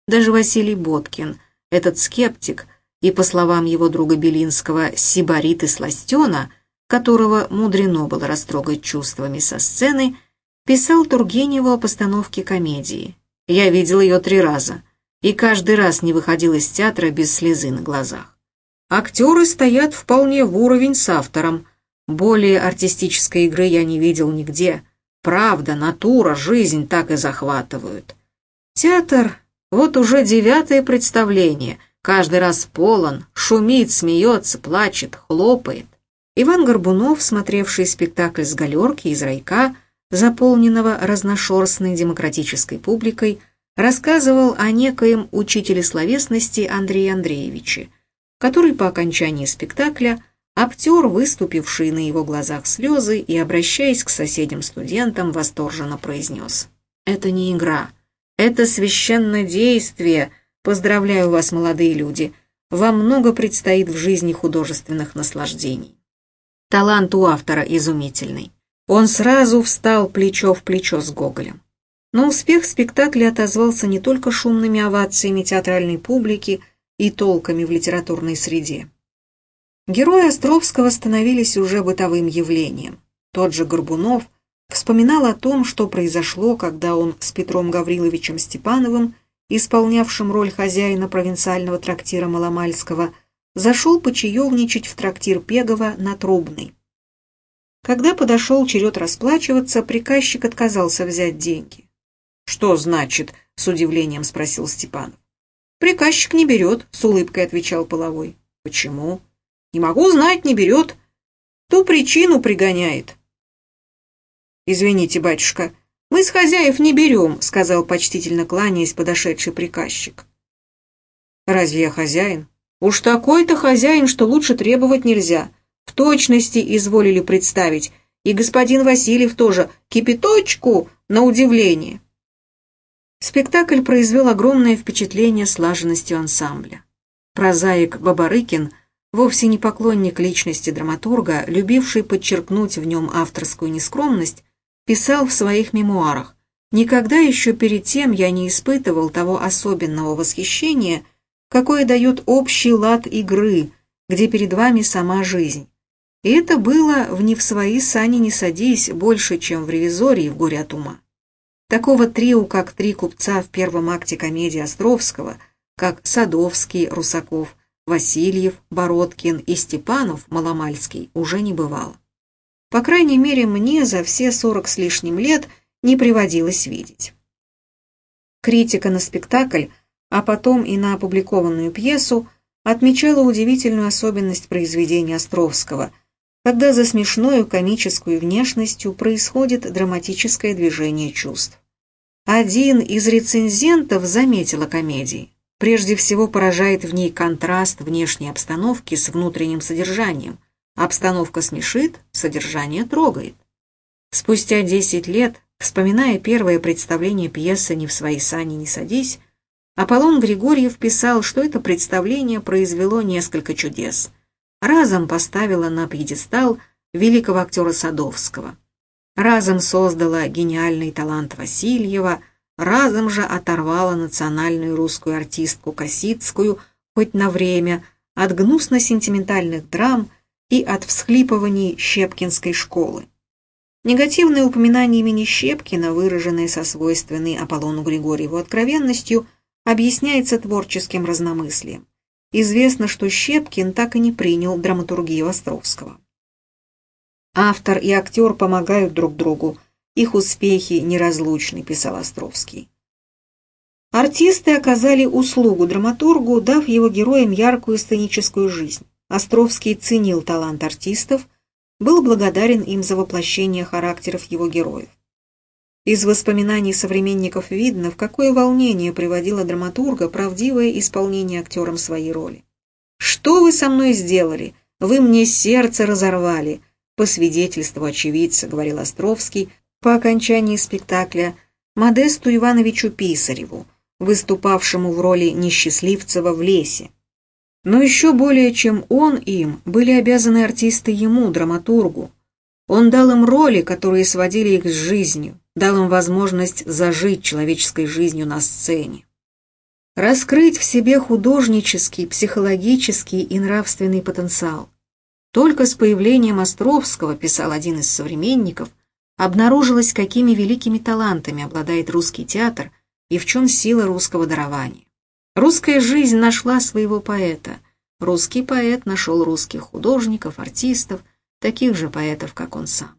Даже Василий Боткин, этот скептик, и, по словам его друга Белинского, сибарит и сластена, которого мудрено было растрогать чувствами со сцены, писал Тургеневу о постановке комедии. «Я видел ее три раза, и каждый раз не выходил из театра без слезы на глазах. Актеры стоят вполне в уровень с автором. Более артистической игры я не видел нигде. Правда, натура, жизнь так и захватывают. Театр — вот уже девятое представление. Каждый раз полон, шумит, смеется, плачет, хлопает. Иван Горбунов, смотревший спектакль с галерки из райка, заполненного разношерстной демократической публикой, рассказывал о некоем учителе словесности Андрея Андреевиче, который по окончании спектакля обтер выступившие на его глазах слезы и, обращаясь к соседям-студентам, восторженно произнес «Это не игра, это священное действие. Поздравляю вас, молодые люди, вам много предстоит в жизни художественных наслаждений». Талант у автора изумительный. Он сразу встал плечо в плечо с Гоголем. Но успех спектакля отозвался не только шумными овациями театральной публики и толками в литературной среде. Герои Островского становились уже бытовым явлением. Тот же Горбунов вспоминал о том, что произошло, когда он с Петром Гавриловичем Степановым, исполнявшим роль хозяина провинциального трактира Маломальского, зашел почаевничать в трактир Пегова на Трубной. Когда подошел черед расплачиваться, приказчик отказался взять деньги. «Что значит?» — с удивлением спросил Степанов. «Приказчик не берет», — с улыбкой отвечал Половой. «Почему?» «Не могу знать, не берет. Ту причину пригоняет». «Извините, батюшка, мы с хозяев не берем», — сказал почтительно кланяясь подошедший приказчик. «Разве я хозяин?» «Уж такой-то хозяин, что лучше требовать нельзя. В точности изволили представить. И господин Васильев тоже. Кипяточку, на удивление». Спектакль произвел огромное впечатление слаженностью ансамбля. Прозаик Бабарыкин, вовсе не поклонник личности драматурга, любивший подчеркнуть в нем авторскую нескромность, писал в своих мемуарах «Никогда еще перед тем я не испытывал того особенного восхищения, какое дает общий лад игры, где перед вами сама жизнь. И это было в «Не в свои сани не садись» больше, чем в «Ревизории» в «Горе от ума». Такого трио, как «Три купца» в первом акте комедии Островского, как Садовский, Русаков, Васильев, Бородкин и Степанов, Маломальский, уже не бывало. По крайней мере, мне за все сорок с лишним лет не приводилось видеть. Критика на спектакль, а потом и на опубликованную пьесу, отмечала удивительную особенность произведения Островского – когда за смешную комическую внешностью происходит драматическое движение чувств. Один из рецензентов заметил о комедии. Прежде всего поражает в ней контраст внешней обстановки с внутренним содержанием. Обстановка смешит, содержание трогает. Спустя 10 лет, вспоминая первое представление пьесы «Не в свои сани не садись», Аполлон Григорьев писал, что это представление произвело несколько чудес – разом поставила на пьедестал великого актера Садовского, разом создала гениальный талант Васильева, разом же оторвала национальную русскую артистку Косицкую хоть на время от гнусно-сентиментальных драм и от всхлипываний Щепкинской школы. Негативное упоминание имени Щепкина, выраженное со свойственной Аполлону Григорьеву откровенностью, объясняется творческим разномыслием. Известно, что Щепкин так и не принял драматургию Островского. Автор и актер помогают друг другу, их успехи неразлучны, писал Островский. Артисты оказали услугу драматургу, дав его героям яркую сценическую жизнь. Островский ценил талант артистов, был благодарен им за воплощение характеров его героев. Из воспоминаний современников видно, в какое волнение приводило драматурга правдивое исполнение актером своей роли. «Что вы со мной сделали? Вы мне сердце разорвали!» По свидетельству очевидца, говорил Островский, по окончании спектакля Модесту Ивановичу Писареву, выступавшему в роли несчастливцева в лесе. Но еще более, чем он им, были обязаны артисты ему, драматургу. Он дал им роли, которые сводили их с жизнью дал им возможность зажить человеческой жизнью на сцене. Раскрыть в себе художнический, психологический и нравственный потенциал. Только с появлением Островского, писал один из современников, обнаружилось, какими великими талантами обладает русский театр и в чем сила русского дарования. Русская жизнь нашла своего поэта, русский поэт нашел русских художников, артистов, таких же поэтов, как он сам.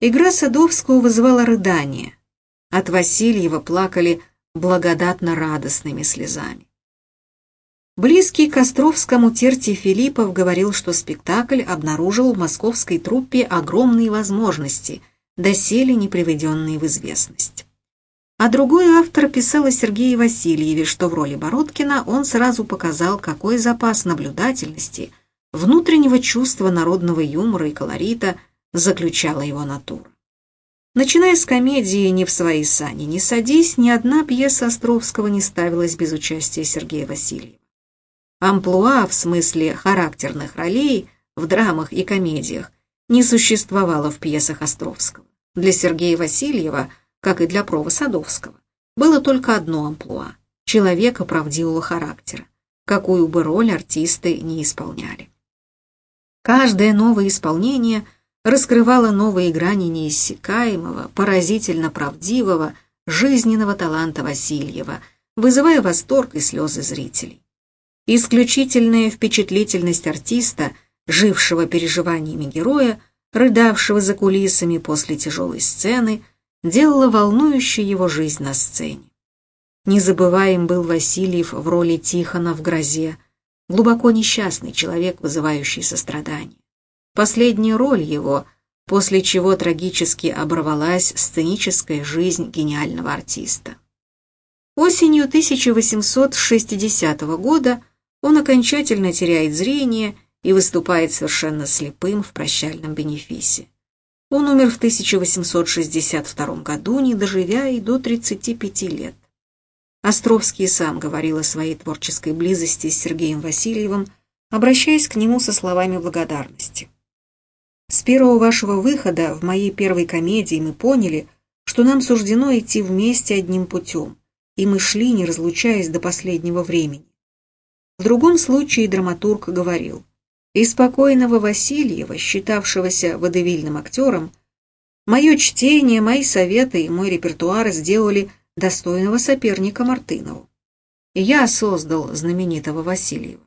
Игра Садовского вызывала рыдание. От Васильева плакали благодатно радостными слезами. Близкий к Островскому Тертий Филиппов говорил, что спектакль обнаружил в московской труппе огромные возможности, доселе не приведенные в известность. А другой автор писал о Сергее Васильеве, что в роли Бородкина он сразу показал, какой запас наблюдательности, внутреннего чувства народного юмора и колорита заключала его натура. Начиная с комедии «Не в свои сани не садись», ни одна пьеса Островского не ставилась без участия Сергея Васильева. Амплуа в смысле характерных ролей в драмах и комедиях не существовало в пьесах Островского. Для Сергея Васильева, как и для Прова Садовского, было только одно амплуа – человека правдивого характера, какую бы роль артисты не исполняли. Каждое новое исполнение – раскрывала новые грани неиссякаемого, поразительно правдивого, жизненного таланта Васильева, вызывая восторг и слезы зрителей. Исключительная впечатлительность артиста, жившего переживаниями героя, рыдавшего за кулисами после тяжелой сцены, делала волнующую его жизнь на сцене. Незабываем был Васильев в роли Тихона в «Грозе», глубоко несчастный человек, вызывающий сострадание последняя роль его, после чего трагически оборвалась сценическая жизнь гениального артиста. Осенью 1860 года он окончательно теряет зрение и выступает совершенно слепым в прощальном бенефисе. Он умер в 1862 году, не доживя и до 35 лет. Островский сам говорил о своей творческой близости с Сергеем Васильевым, обращаясь к нему со словами благодарности. С первого вашего выхода в моей первой комедии мы поняли, что нам суждено идти вместе одним путем, и мы шли, не разлучаясь до последнего времени. В другом случае драматург говорил, из спокойного Васильева, считавшегося водевильным актером, мое чтение, мои советы и мой репертуар сделали достойного соперника Мартынову. И я создал знаменитого Васильева.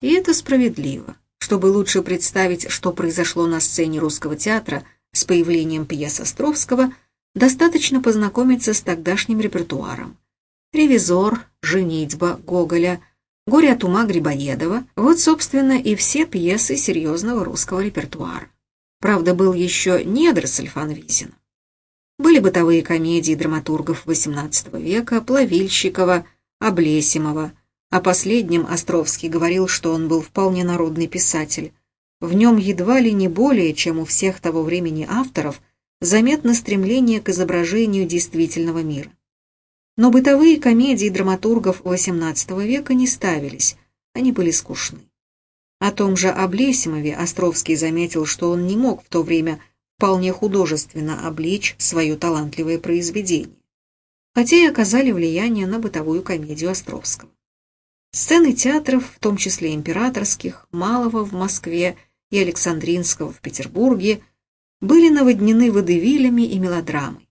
И это справедливо. Чтобы лучше представить, что произошло на сцене русского театра с появлением пьес Островского, достаточно познакомиться с тогдашним репертуаром. «Ревизор», «Женитьба» Гоголя, «Горе от ума» Грибоедова – вот, собственно, и все пьесы серьезного русского репертуара. Правда, был еще недоросль Фанвизина. Были бытовые комедии драматургов XVIII века Плавильщикова, Облесимова – о последнем Островский говорил, что он был вполне народный писатель. В нем едва ли не более, чем у всех того времени авторов, заметно стремление к изображению действительного мира. Но бытовые комедии драматургов XVIII века не ставились, они были скучны. О том же Облесимове Островский заметил, что он не мог в то время вполне художественно обличь свое талантливое произведение, хотя и оказали влияние на бытовую комедию Островского. Сцены театров, в том числе императорских, Малого в Москве и Александринского в Петербурге, были наводнены водевилями и мелодрамой.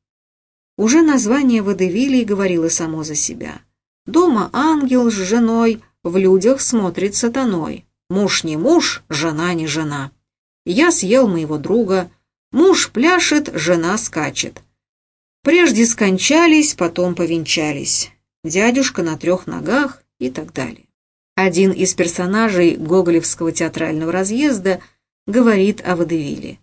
Уже название водевилей говорило само за себя. Дома ангел с женой, в людях смотрит сатаной. Муж не муж, жена не жена. Я съел моего друга, муж пляшет, жена скачет. Прежде скончались, потом повенчались. Дядюшка на трех ногах, и так далее. Один из персонажей Гоголевского театрального разъезда говорит о водевиле.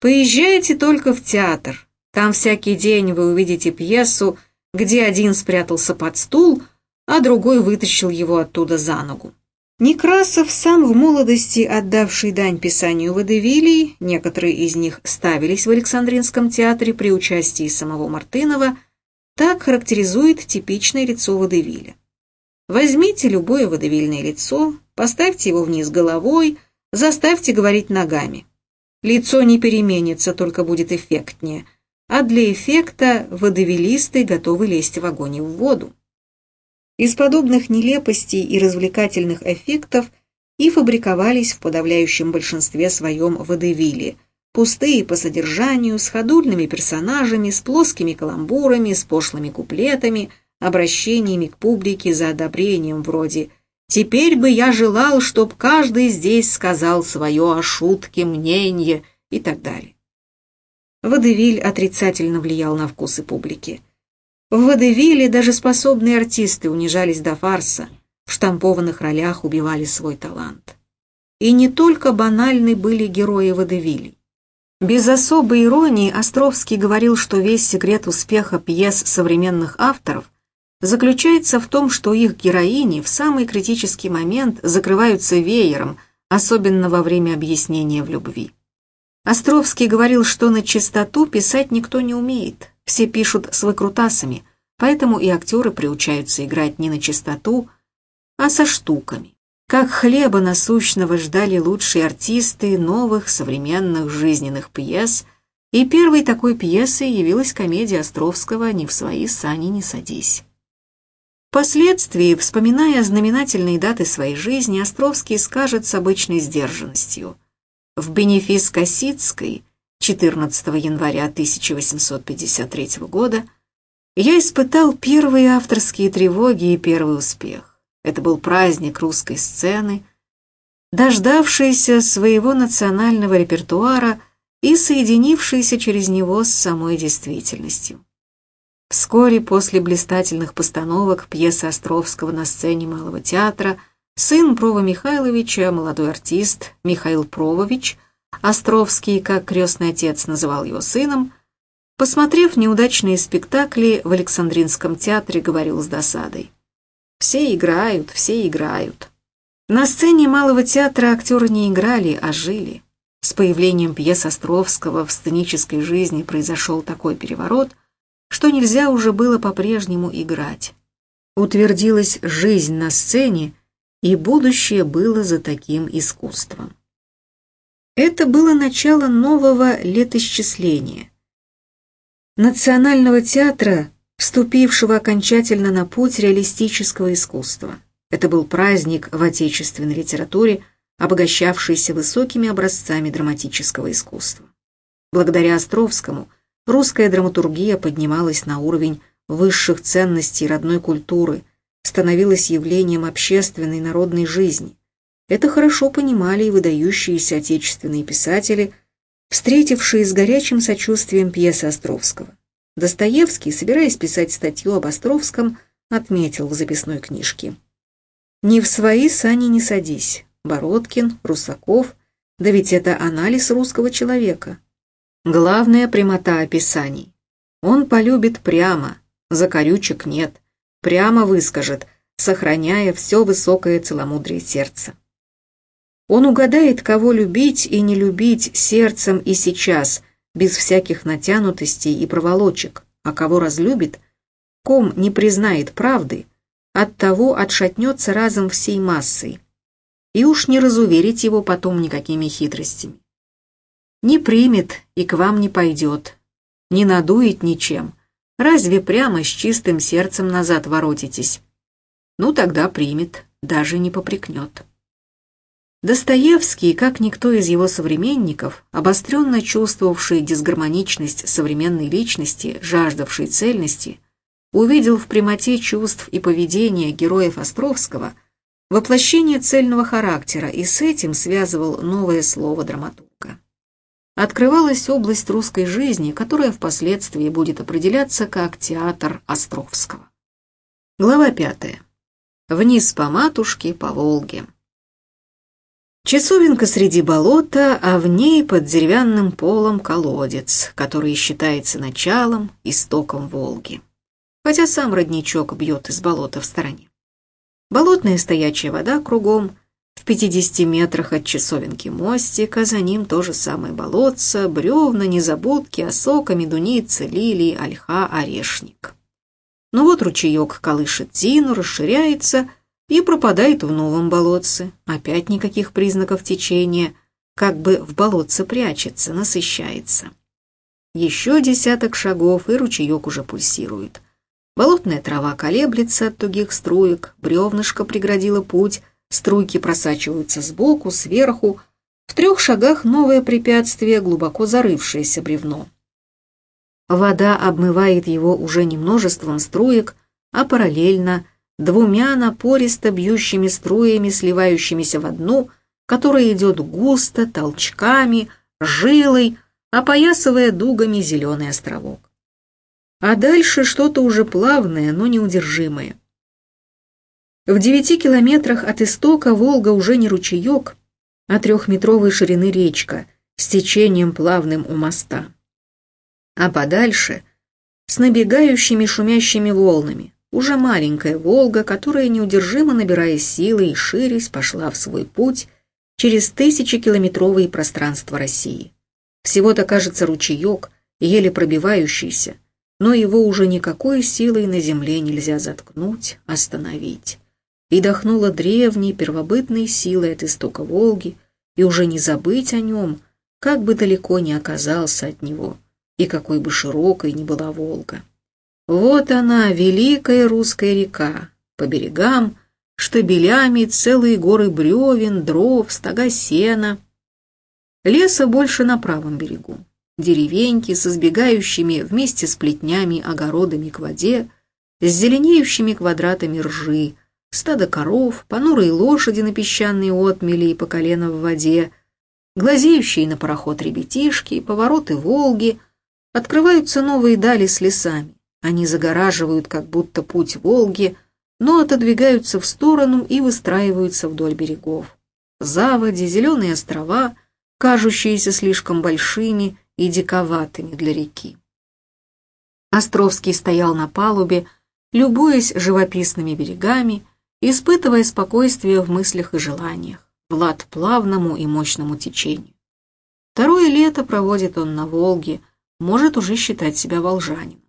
«Поезжайте только в театр. Там всякий день вы увидите пьесу, где один спрятался под стул, а другой вытащил его оттуда за ногу. Некрасов, сам в молодости отдавший дань писанию водевилей, некоторые из них ставились в Александринском театре при участии самого Мартынова, так характеризует типичное лицо водевиля. Возьмите любое водевильное лицо, поставьте его вниз головой, заставьте говорить ногами. Лицо не переменится, только будет эффектнее, а для эффекта водевилисты готовы лезть в огонь и в воду. Из подобных нелепостей и развлекательных эффектов и фабриковались в подавляющем большинстве своем водевили, пустые по содержанию, с ходульными персонажами, с плоскими каламбурами, с пошлыми куплетами – обращениями к публике за одобрением вроде «Теперь бы я желал, чтоб каждый здесь сказал свое о шутке, мнение» и так далее. Водевиль отрицательно влиял на вкусы публики. В водевиле даже способные артисты унижались до фарса, в штампованных ролях убивали свой талант. И не только банальны были герои водевилей. Без особой иронии Островский говорил, что весь секрет успеха пьес современных авторов заключается в том, что их героини в самый критический момент закрываются веером, особенно во время объяснения в любви. Островский говорил, что на чистоту писать никто не умеет, все пишут с выкрутасами, поэтому и актеры приучаются играть не на чистоту, а со штуками. Как хлеба насущного ждали лучшие артисты новых современных жизненных пьес, и первой такой пьесой явилась комедия Островского «Ни в свои сани не садись». Впоследствии, вспоминая знаменательные даты своей жизни, Островский скажет с обычной сдержанностью. В бенефис Косицкой 14 января 1853 года я испытал первые авторские тревоги и первый успех. Это был праздник русской сцены, дождавшийся своего национального репертуара и соединившийся через него с самой действительностью. Вскоре после блистательных постановок пьесы Островского на сцене Малого театра сын Прова Михайловича, молодой артист Михаил Провович, Островский, как крестный отец называл его сыном, посмотрев неудачные спектакли в Александринском театре, говорил с досадой. Все играют, все играют. На сцене Малого театра актеры не играли, а жили. С появлением пьес Островского в сценической жизни произошел такой переворот, что нельзя уже было по-прежнему играть. Утвердилась жизнь на сцене, и будущее было за таким искусством. Это было начало нового летосчисления. Национального театра вступившего окончательно на путь реалистического искусства. Это был праздник в отечественной литературе, обогащавшийся высокими образцами драматического искусства. Благодаря Островскому русская драматургия поднималась на уровень высших ценностей родной культуры, становилась явлением общественной народной жизни. Это хорошо понимали и выдающиеся отечественные писатели, встретившие с горячим сочувствием пьесы Островского. Достоевский, собираясь писать статью об Островском, отметил в записной книжке. «Ни в свои сани не садись. Бородкин, Русаков, да ведь это анализ русского человека. Главная прямота описаний. Он полюбит прямо, закорючек нет, прямо выскажет, сохраняя все высокое целомудрие сердца. Он угадает, кого любить и не любить сердцем и сейчас – без всяких натянутостей и проволочек, а кого разлюбит, ком не признает правды, от того отшатнется разом всей массой. И уж не разуверить его потом никакими хитростями. Не примет и к вам не пойдет, не надует ничем. Разве прямо с чистым сердцем назад воротитесь? Ну тогда примет, даже не попрекнет. Достоевский, как никто из его современников, обостренно чувствовавший дисгармоничность современной личности, жаждавший цельности, увидел в прямоте чувств и поведения героев Островского воплощение цельного характера и с этим связывал новое слово драматурга. Открывалась область русской жизни, которая впоследствии будет определяться как театр Островского. Глава пятая. Вниз по матушке, по Волге. Часовенка среди болота, а в ней под деревянным полом колодец, который считается началом, истоком Волги. Хотя сам родничок бьет из болота в стороне. Болотная стоячая вода кругом, в 50 метрах от часовенки мостик, а за ним то же самое болотце, бревна, незабудки, осока, медуница, лилии, ольха, орешник. Но вот ручеек колышет тину, расширяется — и пропадает в новом болотце. Опять никаких признаков течения, как бы в болотце прячется, насыщается. Еще десяток шагов, и ручеек уже пульсирует. Болотная трава колеблется от тугих струек, бревнышко преградило путь, струйки просачиваются сбоку, сверху. В трех шагах новое препятствие, глубоко зарывшееся бревно. Вода обмывает его уже не множеством струек, а параллельно двумя напористо бьющими струями, сливающимися в одну, которая идет густо, толчками, жилой, опоясывая дугами зеленый островок. А дальше что-то уже плавное, но неудержимое. В девяти километрах от истока Волга уже не ручеек, а трехметровой ширины речка, с течением плавным у моста. А подальше, с набегающими шумящими волнами, уже маленькая Волга, которая, неудержимо набирая силы и ширясь, пошла в свой путь через тысячекилометровые пространства России. Всего-то, кажется, ручеек, еле пробивающийся, но его уже никакой силой на земле нельзя заткнуть, остановить. И дохнуло древней первобытной силой от истока Волги, и уже не забыть о нем, как бы далеко ни оказался от него, и какой бы широкой ни была Волга. Вот она, великая русская река, по берегам, штабелями целые горы бревен, дров, стога сена. Леса больше на правом берегу. Деревеньки с избегающими вместе с плетнями огородами к воде, с зеленеющими квадратами ржи, стадо коров, понурые лошади на песчаной отмели и по колено в воде, глазеющие на пароход ребятишки, повороты Волги, открываются новые дали с лесами. Они загораживают как будто путь Волги, но отодвигаются в сторону и выстраиваются вдоль берегов. Заводи, зеленые острова, кажущиеся слишком большими и диковатыми для реки. Островский стоял на палубе, любуясь живописными берегами, испытывая спокойствие в мыслях и желаниях, влад плавному и мощному течению. Второе лето проводит он на Волге, может уже считать себя волжанином.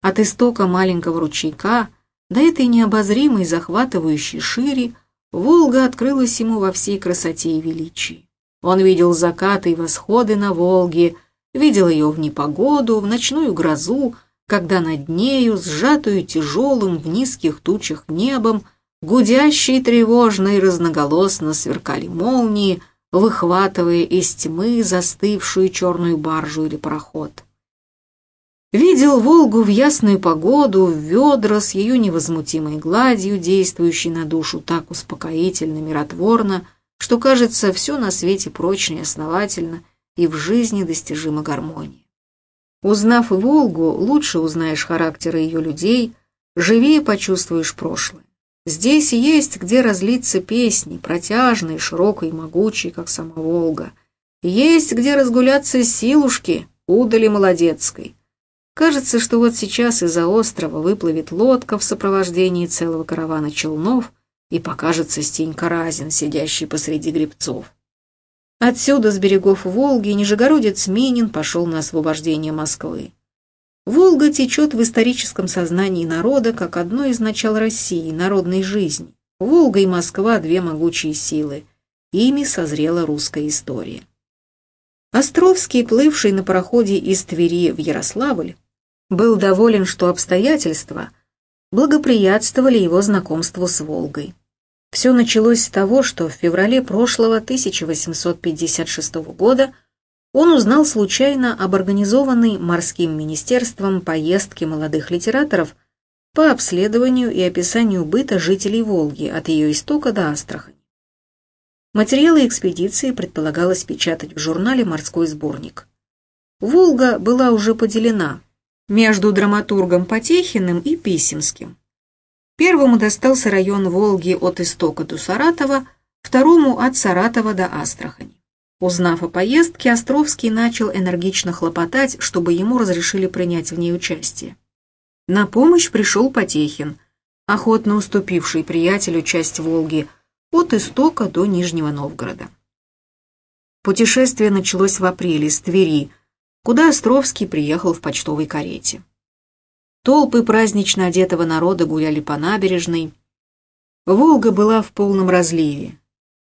От истока маленького ручейка до этой необозримой захватывающей шире Волга открылась ему во всей красоте и величии. Он видел закаты и восходы на Волге, видел ее в непогоду, в ночную грозу, когда над нею, сжатую тяжелым в низких тучах небом, гудящие тревожно и разноголосно сверкали молнии, выхватывая из тьмы застывшую черную баржу или пароход. Видел Волгу в ясную погоду, в ведра с ее невозмутимой гладью, действующей на душу так успокоительно, миротворно, что, кажется, все на свете прочно и основательно, и в жизни достижима гармония. Узнав Волгу, лучше узнаешь характеры ее людей, живее почувствуешь прошлое. Здесь есть где разлиться песни, протяжные, широкой и могучей, как сама Волга. Есть где разгуляться силушки, удали молодецкой. Кажется, что вот сейчас из-за острова выплывет лодка в сопровождении целого каравана челнов и покажется Стенька Разин, сидящий посреди гребцов. Отсюда, с берегов Волги, нижегородец Минин пошел на освобождение Москвы. Волга течет в историческом сознании народа как одно из начал России, народной жизни. Волга и Москва – две могучие силы. Ими созрела русская история. Островский, плывший на пароходе из Твери в Ярославль, был доволен, что обстоятельства благоприятствовали его знакомству с Волгой. Все началось с того, что в феврале прошлого 1856 года он узнал случайно об организованной морским министерством поездке молодых литераторов по обследованию и описанию быта жителей Волги от ее истока до Астрахани. Материалы экспедиции предполагалось печатать в журнале «Морской сборник». Волга была уже поделена между драматургом Потехиным и Писемским. Первому достался район Волги от Истока до Саратова, второму от Саратова до Астрахани. Узнав о поездке, Островский начал энергично хлопотать, чтобы ему разрешили принять в ней участие. На помощь пришел Потехин, охотно уступивший приятелю часть Волги от Истока до Нижнего Новгорода. Путешествие началось в апреле с Твери, куда Островский приехал в почтовой карете. Толпы празднично одетого народа гуляли по набережной. Волга была в полном разливе,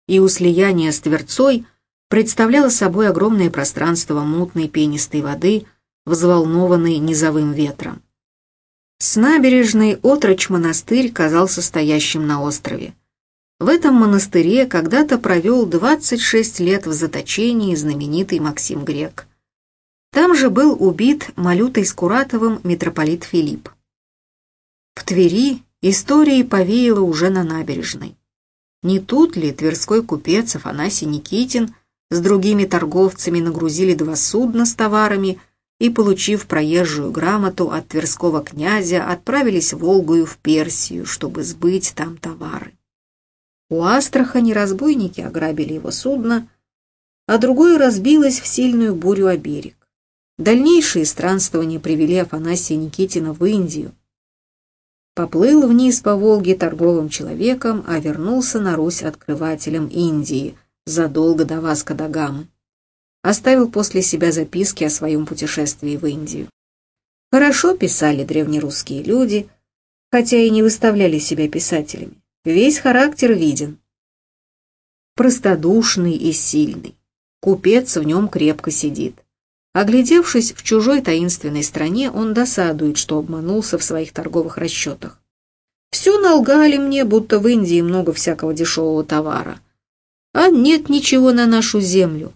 и у слияния с Тверцой представляла собой огромное пространство мутной пенистой воды, взволнованной низовым ветром. С набережной отрочь-монастырь казался стоящим на острове. В этом монастыре когда-то провел 26 лет в заточении знаменитый Максим Грек – там же был убит Малютой Скуратовым митрополит Филипп. В Твери истории повеяло уже на набережной. Не тут ли тверской купец Афанасий Никитин с другими торговцами нагрузили два судна с товарами и, получив проезжую грамоту от тверского князя, отправились Волгою в Персию, чтобы сбыть там товары. У Астрахани разбойники ограбили его судно, а другое разбилось в сильную бурю о берег. Дальнейшие странствования привели Афанасия Никитина в Индию. Поплыл вниз по Волге торговым человеком, а вернулся на Русь открывателем Индии задолго до Васка да Гамы. Оставил после себя записки о своем путешествии в Индию. Хорошо писали древнерусские люди, хотя и не выставляли себя писателями. Весь характер виден. Простодушный и сильный. Купец в нем крепко сидит. Оглядевшись в чужой таинственной стране, он досадует, что обманулся в своих торговых расчетах. Все налгали мне, будто в Индии много всякого дешевого товара. А нет ничего на нашу землю.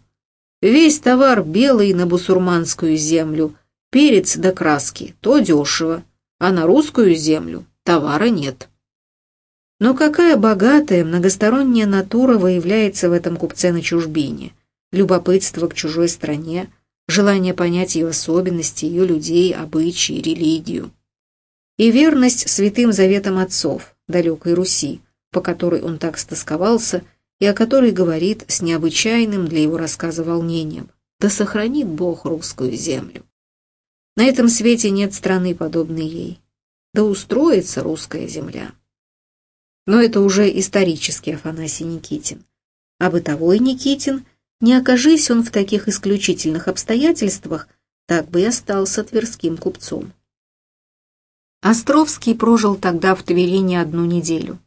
Весь товар белый на бусурманскую землю, перец до краски, то дешево, а на русскую землю товара нет. Но какая богатая, многосторонняя натура выявляется в этом купце на чужбине. Любопытство к чужой стране, желание понять ее особенности, ее людей, обычаи, религию. И верность святым заветам отцов, далекой Руси, по которой он так стосковался и о которой говорит с необычайным для его рассказа волнением. Да сохранит Бог русскую землю. На этом свете нет страны, подобной ей. Да устроится русская земля. Но это уже исторический Афанасий Никитин. А бытовой Никитин, не окажись он в таких исключительных обстоятельствах, так бы и остался тверским купцом. Островский прожил тогда в Твери не одну неделю.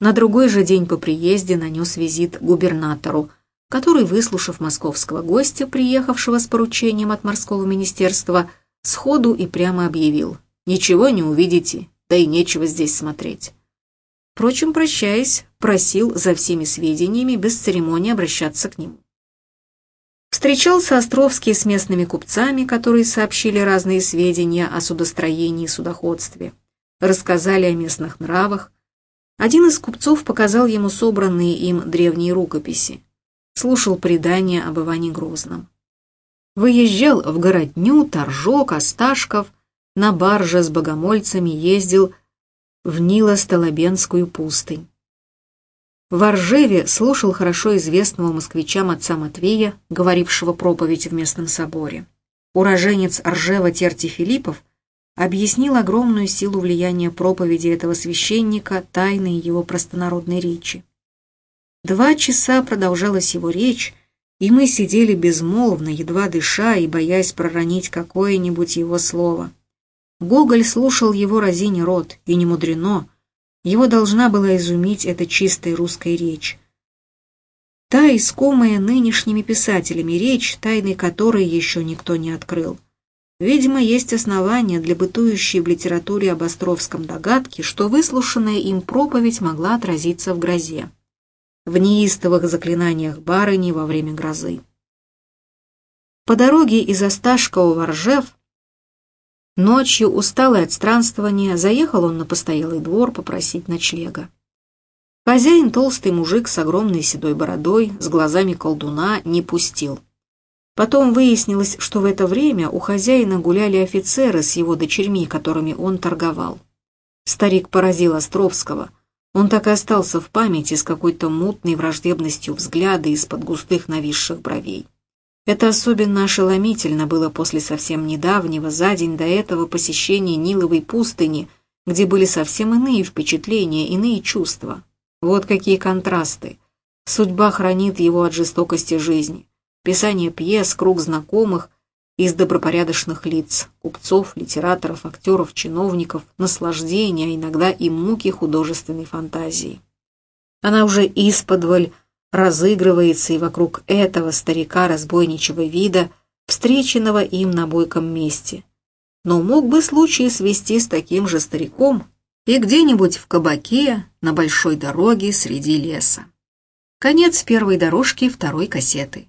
На другой же день по приезде нанес визит губернатору, который, выслушав московского гостя, приехавшего с поручением от морского министерства, сходу и прямо объявил «Ничего не увидите, да и нечего здесь смотреть». Впрочем, прощаясь, просил за всеми сведениями без церемонии обращаться к нему. Встречался Островский с местными купцами, которые сообщили разные сведения о судостроении и судоходстве, рассказали о местных нравах. Один из купцов показал ему собранные им древние рукописи, слушал предания об Иване Грозном. Выезжал в городню, Торжок, Осташков, на барже с богомольцами ездил в Нило-Столобенскую пустынь. В Оржеве слушал хорошо известного москвичам отца Матвея, говорившего проповедь в местном соборе. Уроженец Оржева Терти Филиппов объяснил огромную силу влияния проповеди этого священника тайной его простонародной речи. Два часа продолжалась его речь, и мы сидели безмолвно, едва дыша и боясь проронить какое-нибудь его слово. Гоголь слушал его разине рот, и не мудрено. Его должна была изумить эта чистая русская речь. Та искомая нынешними писателями речь, тайны которой еще никто не открыл. Видимо, есть основания для бытующей в литературе об Островском догадки, что выслушанная им проповедь могла отразиться в грозе в неистовых заклинаниях барыни во время грозы. По дороге из Осташкова в Ржев ночью, усталый от странствования, заехал он на постоялый двор попросить ночлега. Хозяин, толстый мужик с огромной седой бородой, с глазами колдуна, не пустил. Потом выяснилось, что в это время у хозяина гуляли офицеры с его дочерьми, которыми он торговал. Старик поразил Островского – он так и остался в памяти с какой-то мутной враждебностью взгляда из-под густых нависших бровей. Это особенно ошеломительно было после совсем недавнего, за день до этого посещения Ниловой пустыни, где были совсем иные впечатления, иные чувства. Вот какие контрасты. Судьба хранит его от жестокости жизни. Писание пьес, круг знакомых, из добропорядочных лиц, купцов, литераторов, актеров, чиновников, наслаждения, а иногда и муки художественной фантазии. Она уже исподволь разыгрывается и вокруг этого старика разбойничего вида, встреченного им на бойком месте. Но мог бы случай свести с таким же стариком и где-нибудь в кабаке на большой дороге среди леса. Конец первой дорожки второй кассеты.